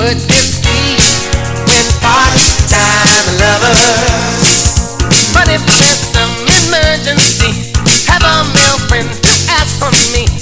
words they speak When part-time lovers But if some emergency Have a male friend ask for me.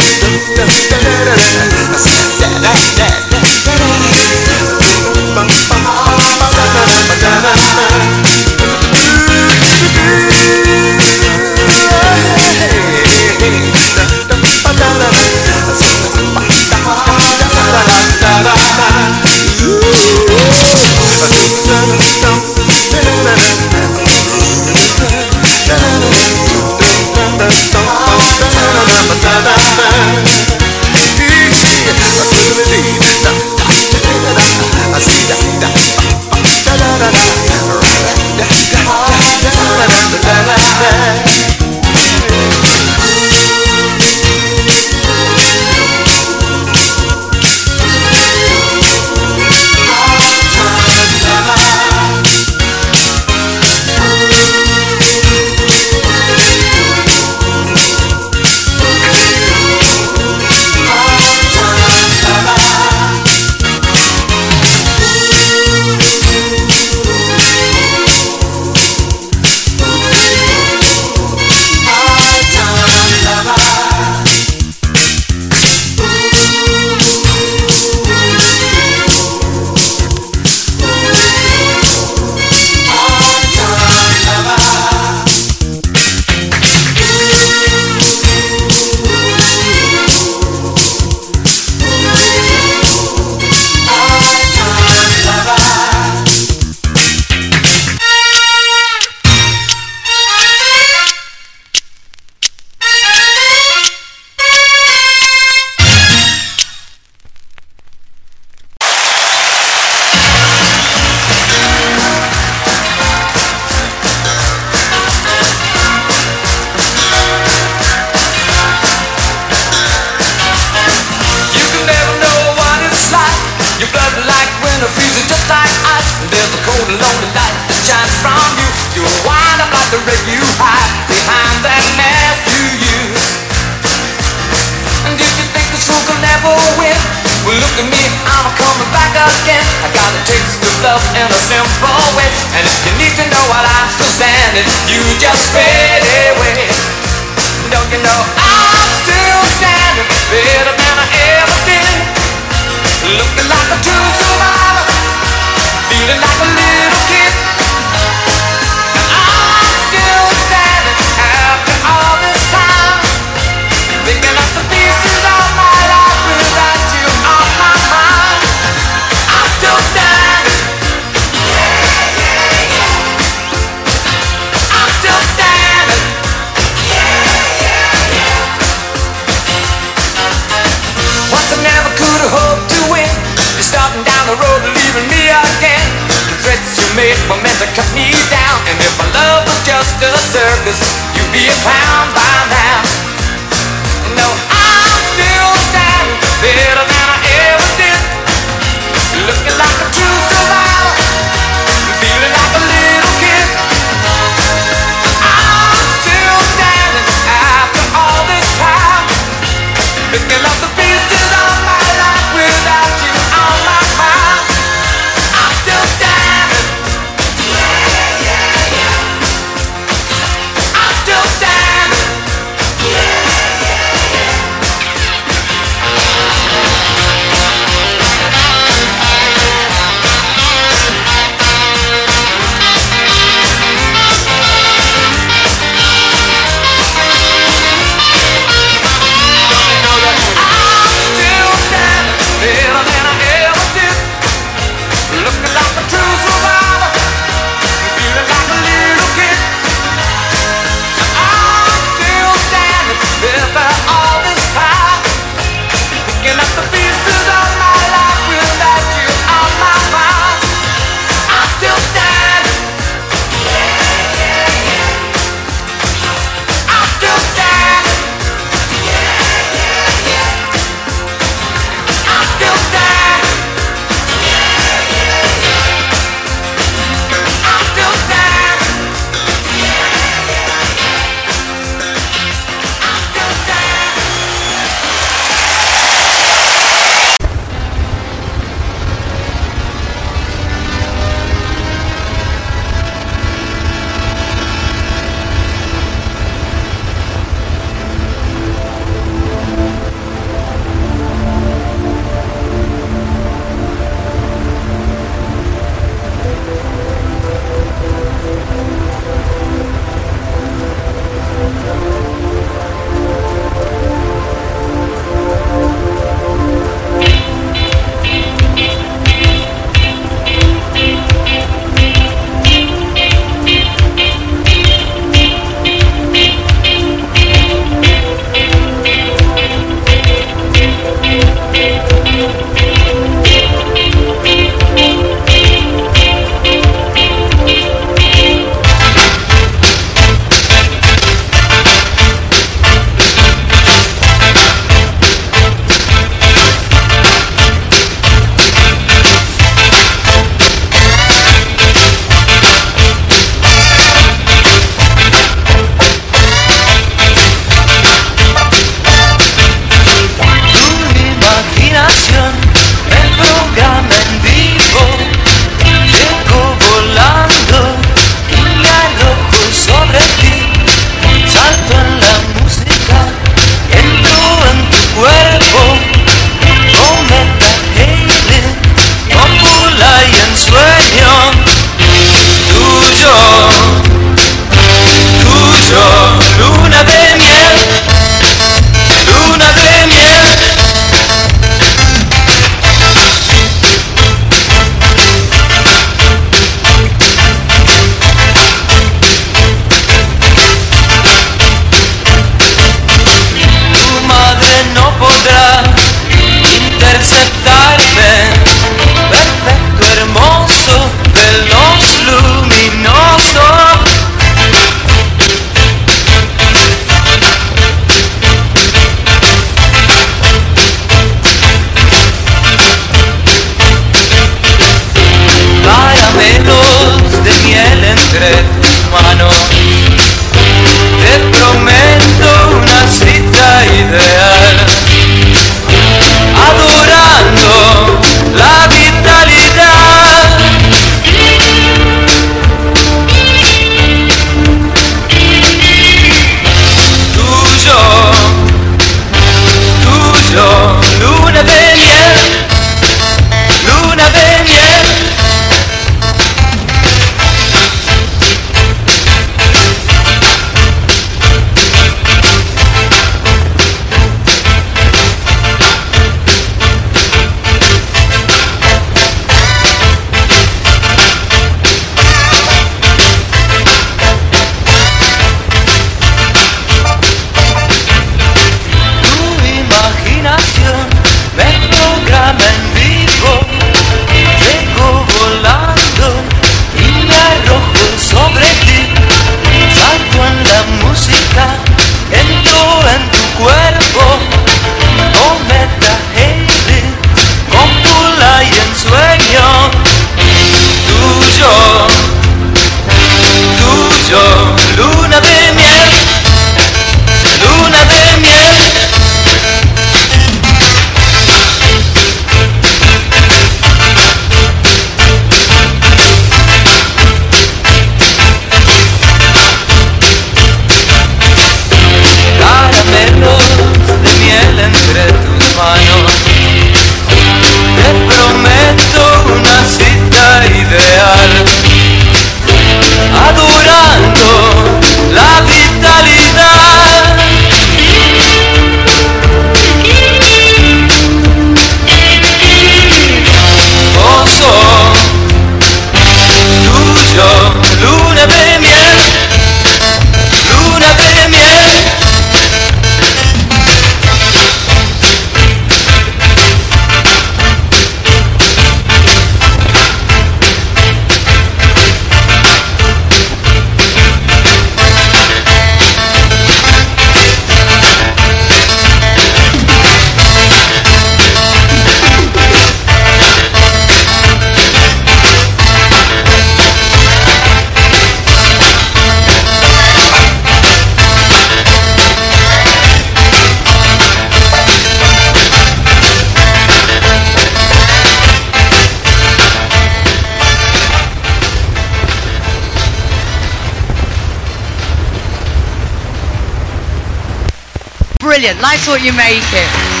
Brilliant. Life's what you make it.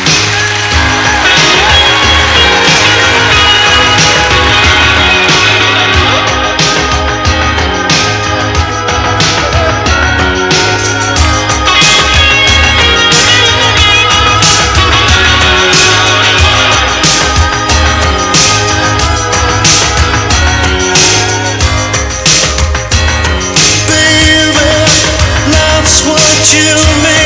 since they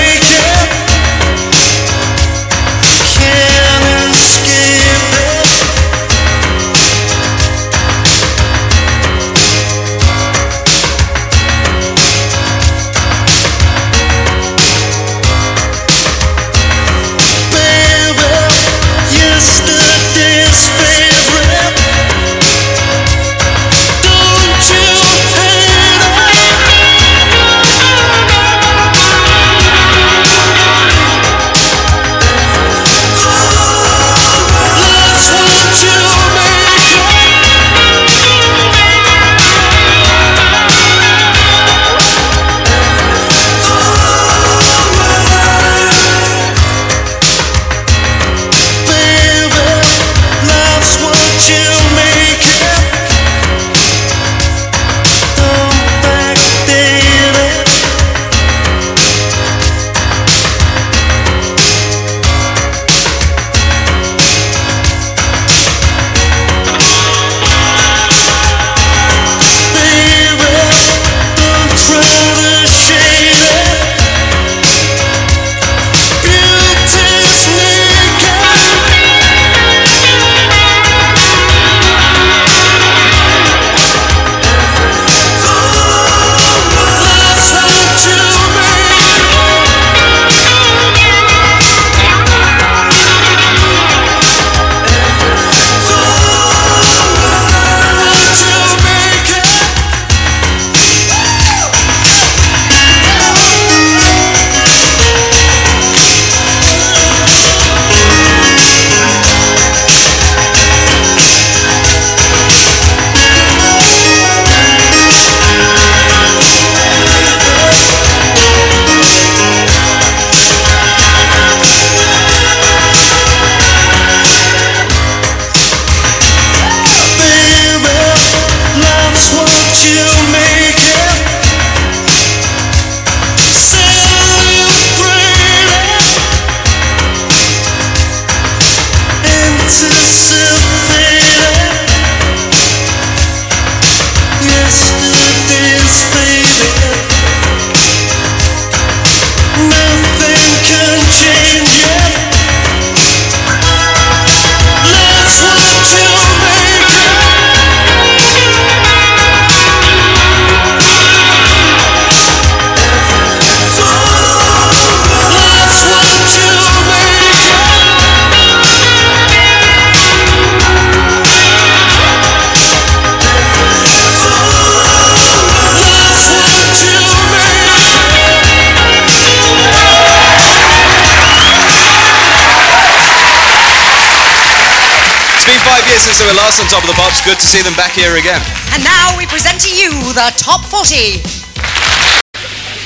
were last on Top of the Pops. Good to see them back here again. And now we present to you the Top 40.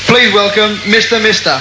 Please welcome Mr. Mister.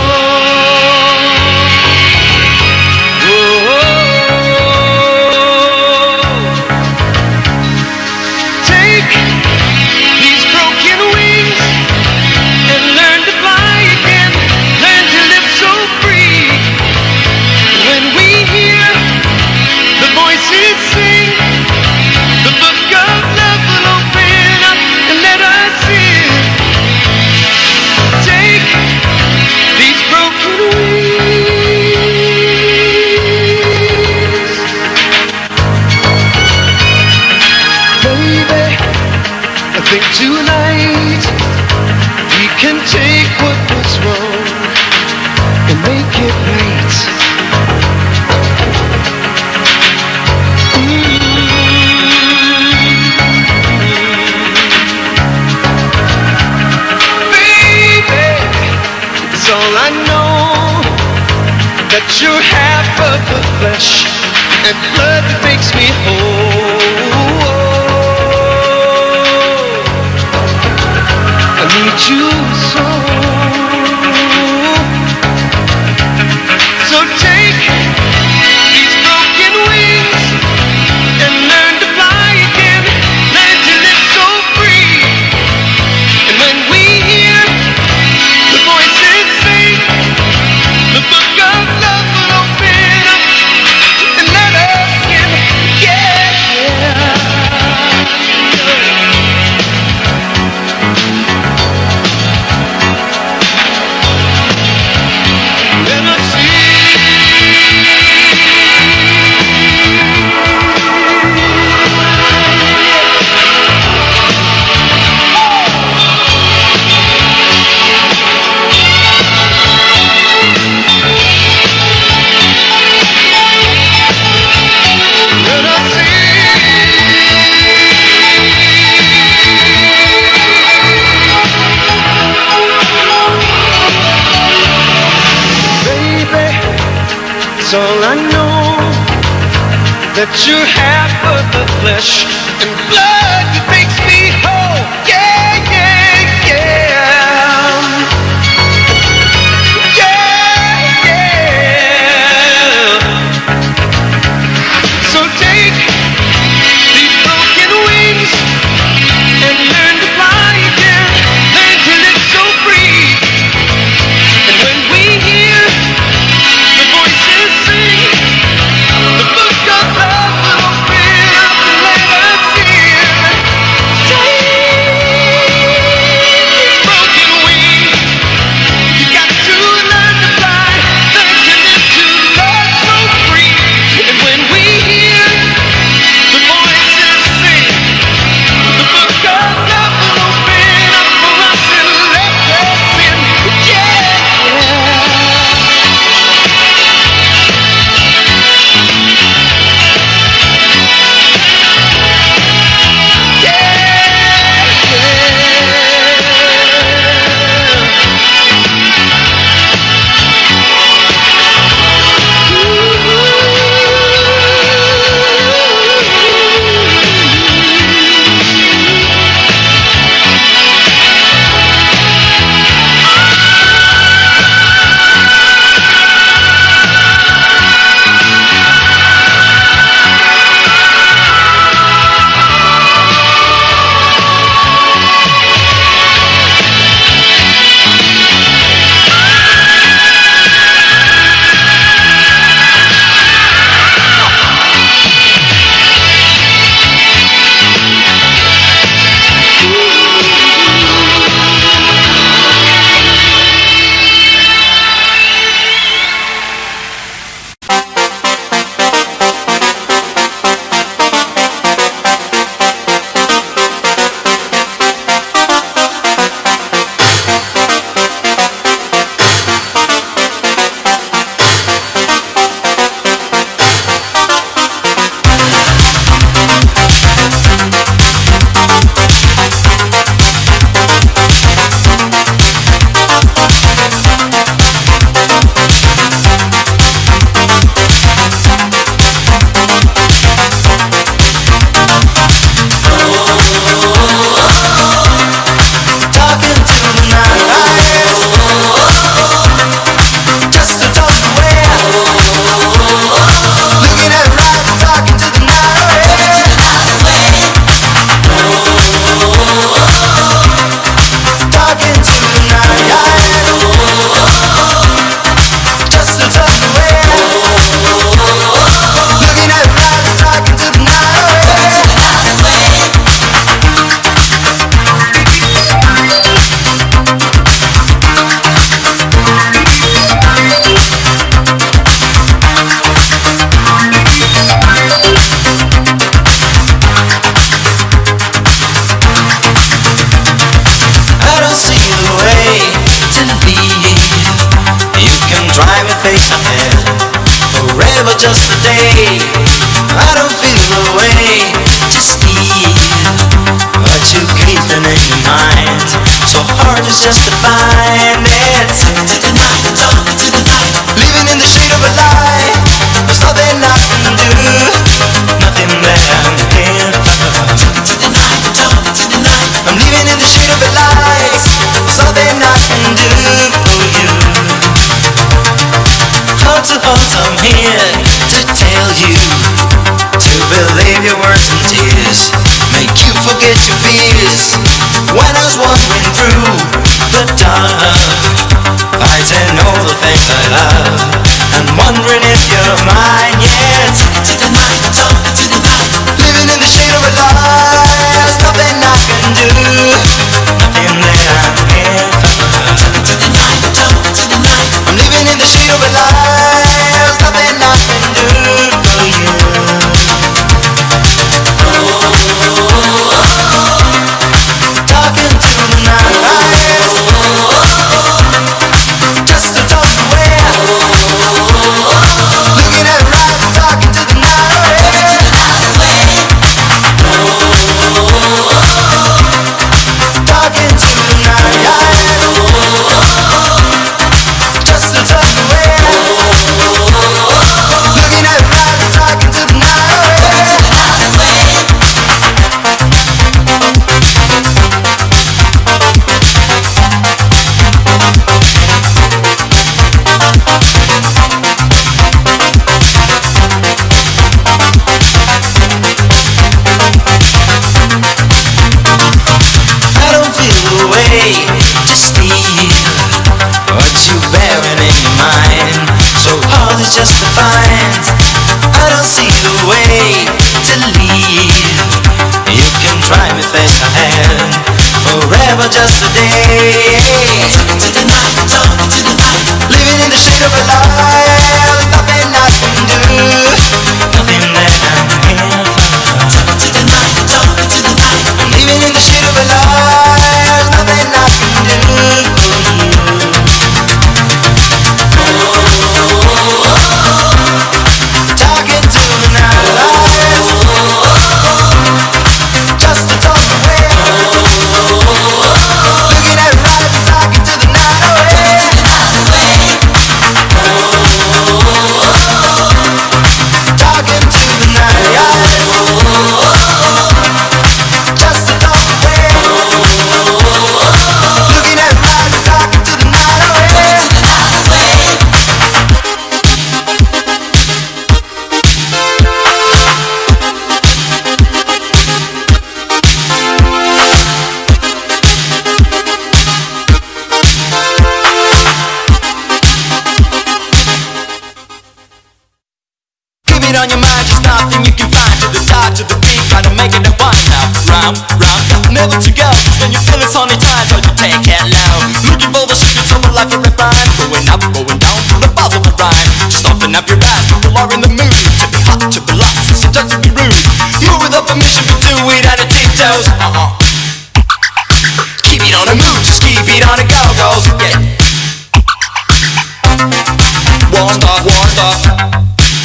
and blood that makes me whole. I need you. It's all I know that you're half of the flesh and blood. are in the mood to be rude. Without permission, do it at a uh-huh. Keep it on the move, just keep it on the go, go.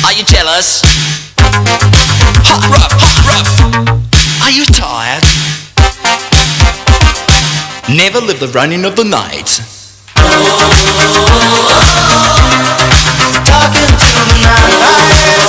Are you jealous? Hot hot. Are you tired? Never live the running of the night. Oh, oh, oh, Bye.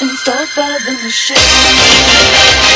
and start by the shit.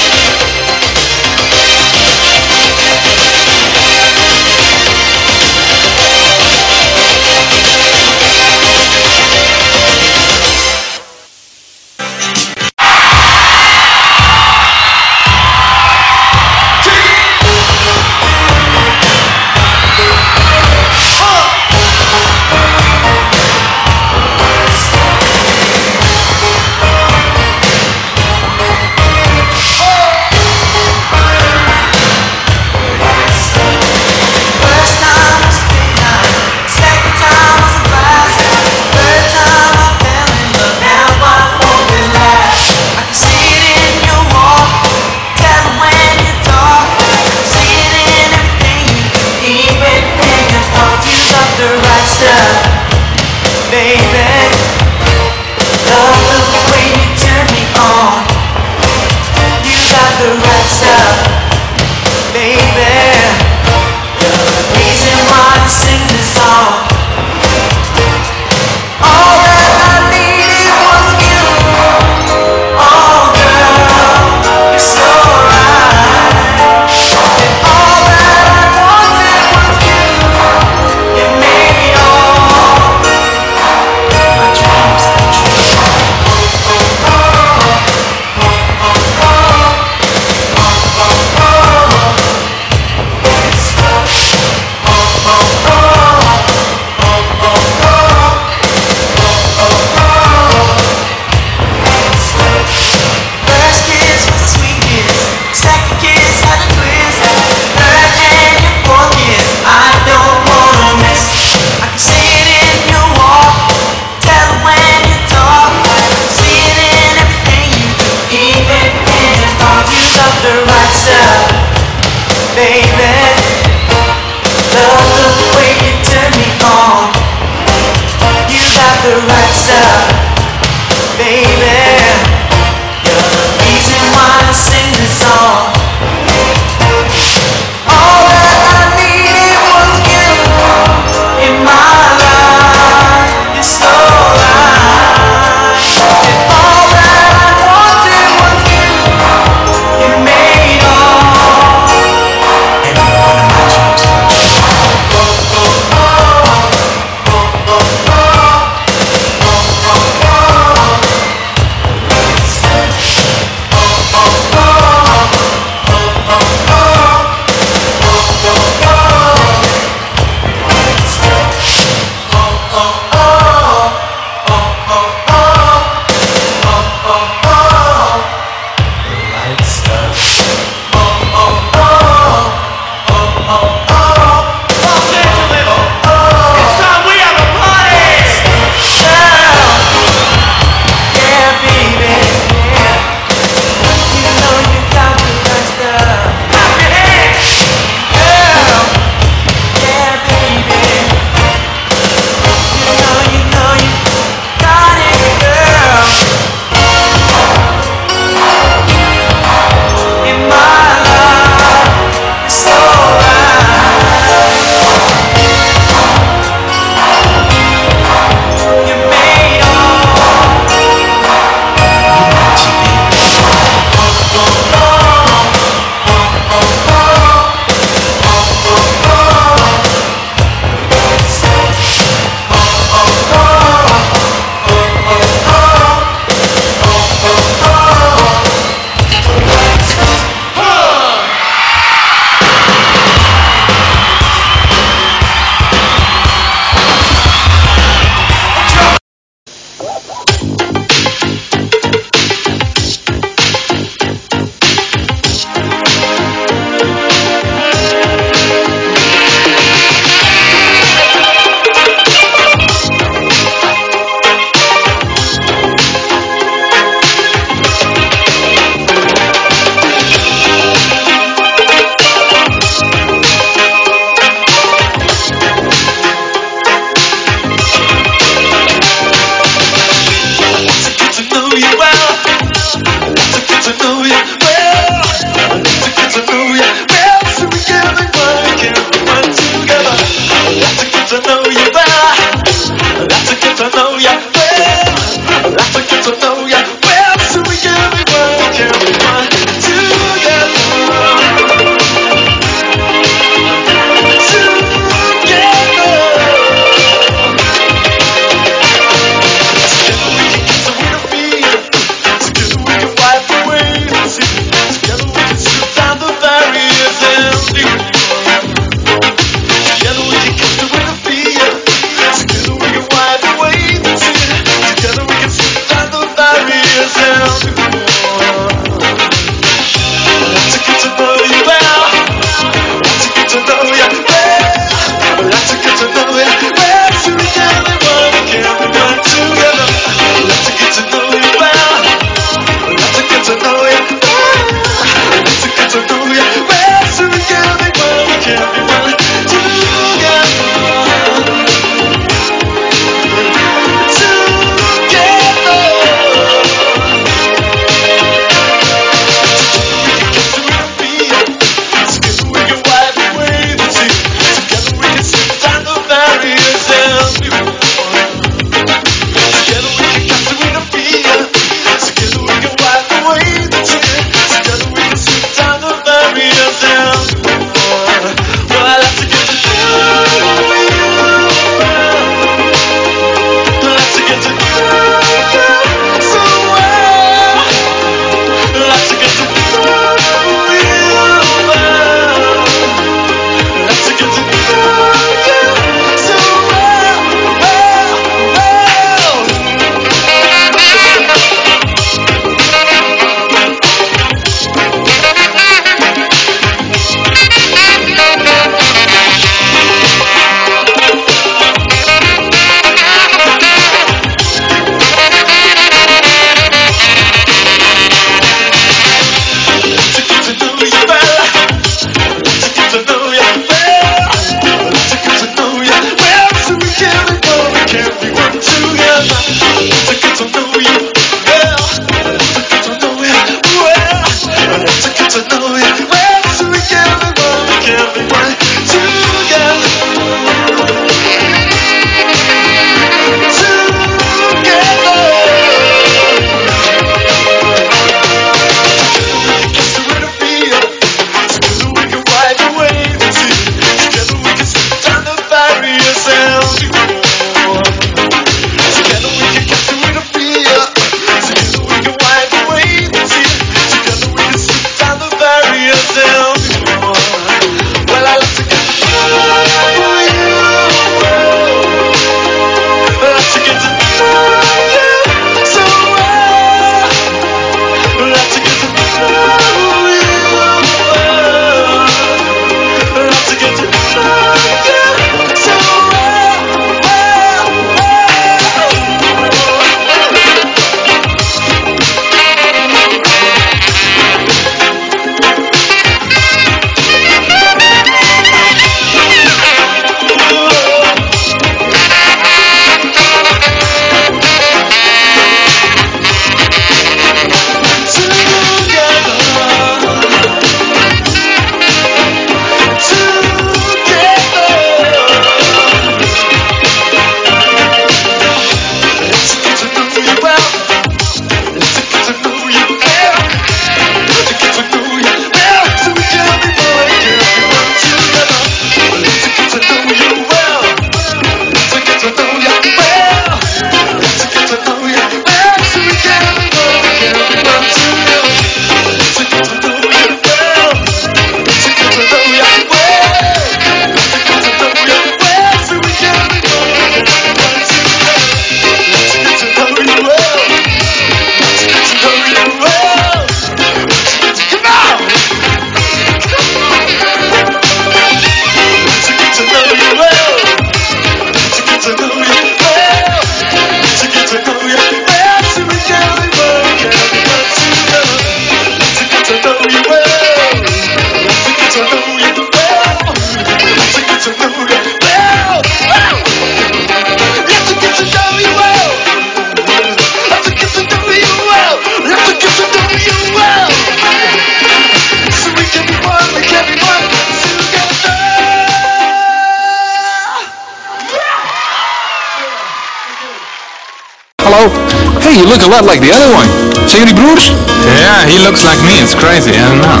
Hey, you look a lot like the other one. Zijn jullie broers? Yeah, he looks like me. It's crazy. I don't know.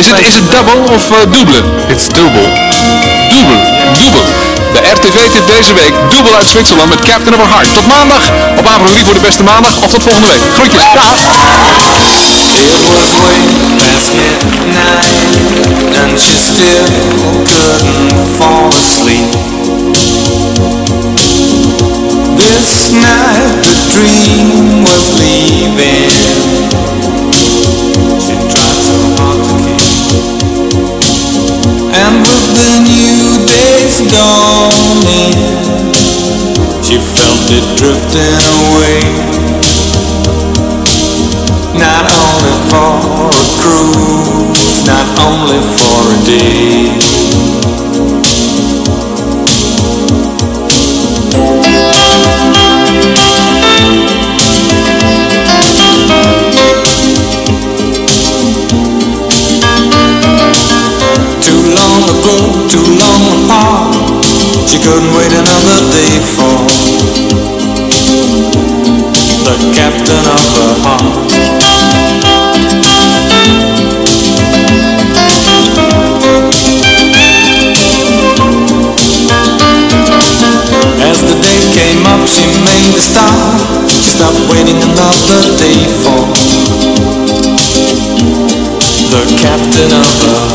Is, it, is it double of uh, double? It's double. Dubbel, Double. De RTV tip deze week dubbel uit Zwitserland met Captain of Our Heart. Tot maandag. Op aanvraag voor de beste maandag. Of tot volgende week. Groetjes. Dag. and still. This night, the dream was leaving. She tried so hard to keep. And with the new day's dawning, she felt it drifting away. Not only for a cruise, not only for a day. Couldn't wait another day for the captain of the heart. As the day came up, she made the star. Stop waiting another day for the captain of the heart.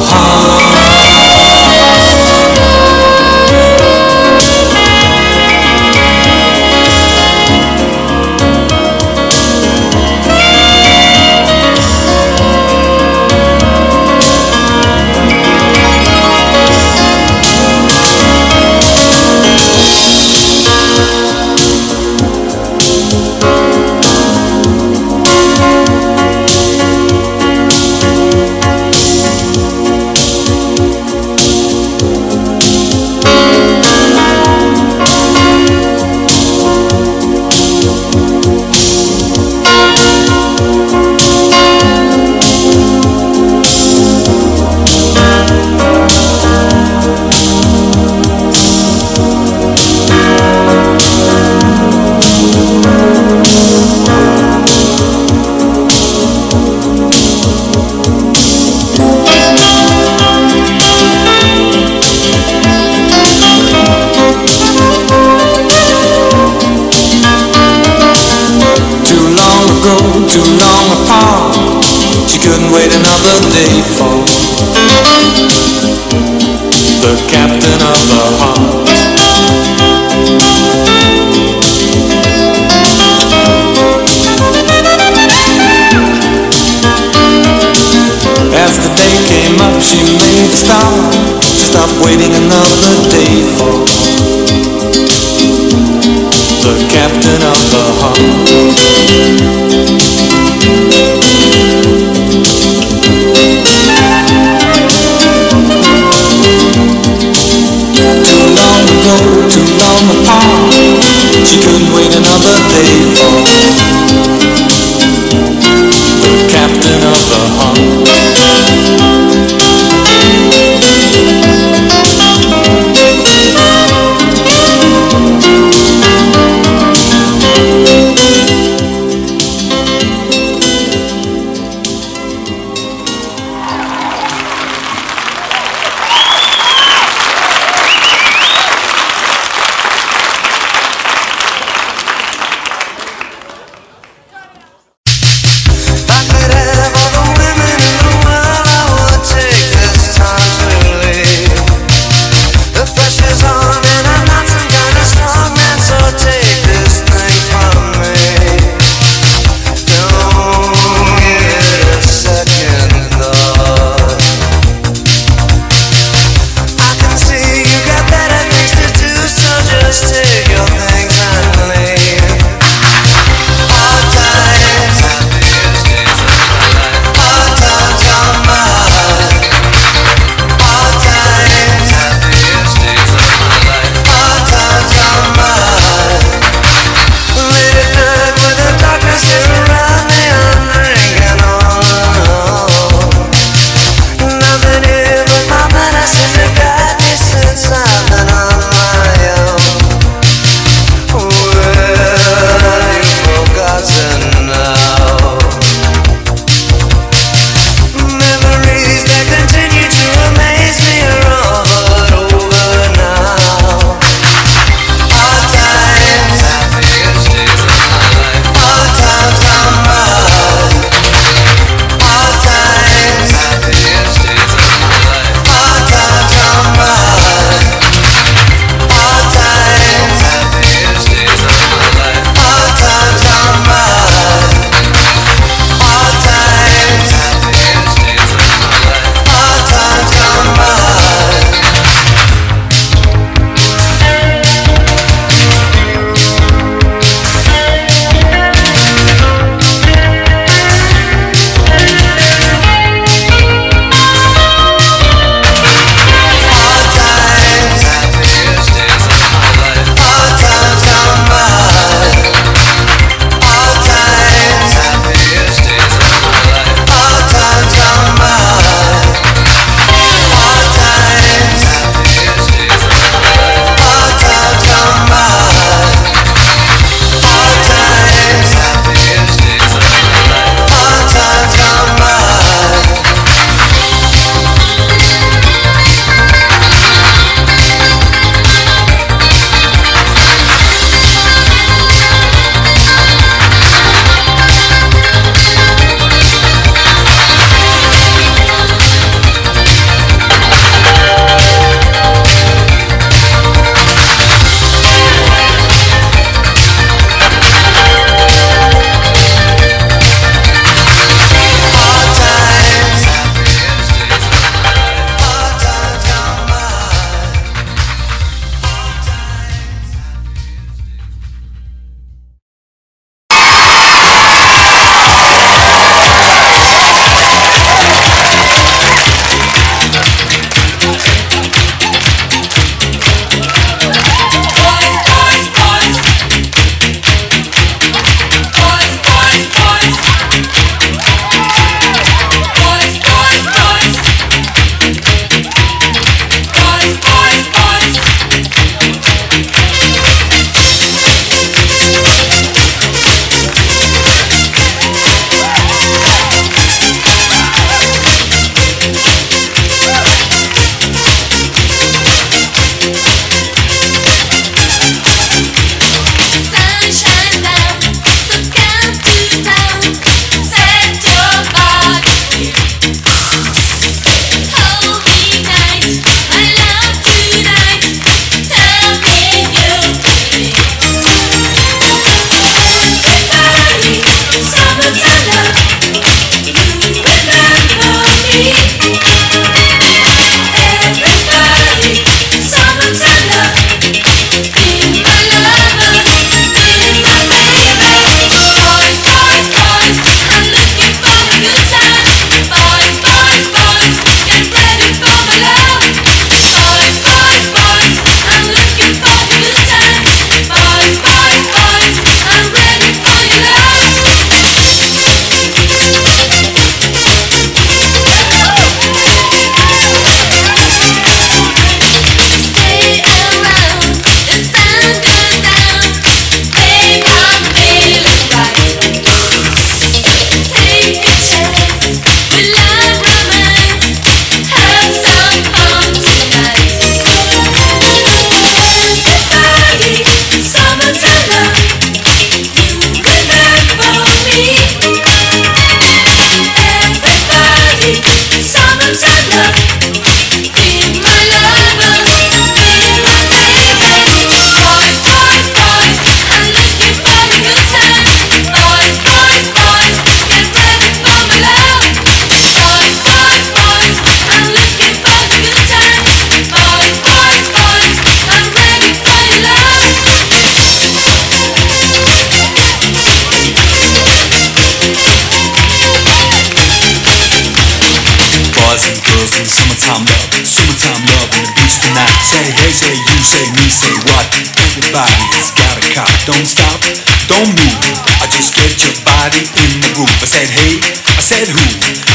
Don't move. I just get your body in the groove. I said hey, I said who?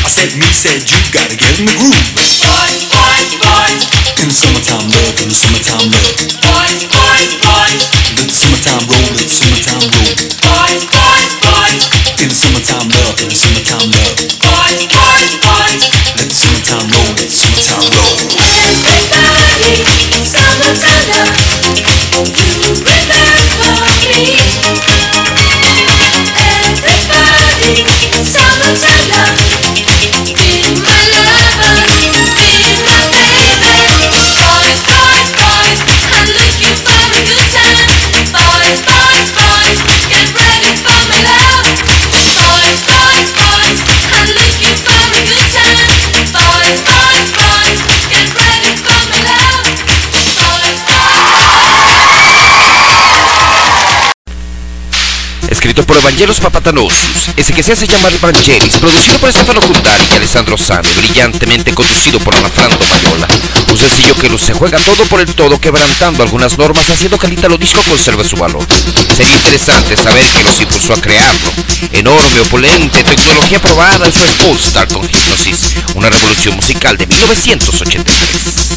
I said me, said you. Gotta get in the groove. Boys, boys, boys, In the summertime love, in the summertime love. Por Evangelos Papatanosius, ese que se hace llamar Evangelis, producido por Stefano Cundari y Alessandro Sani, brillantemente conducido por Anafranto Payola. Un sencillo que lo se juega todo por el todo, quebrantando algunas normas, haciendo que el ítalo disco conserve su valor. Sería interesante saber qué los impulsó a crearlo. Enorme, opulente, tecnología probada, el fue Polestar con Hypnosis, una revolución musical de 1983.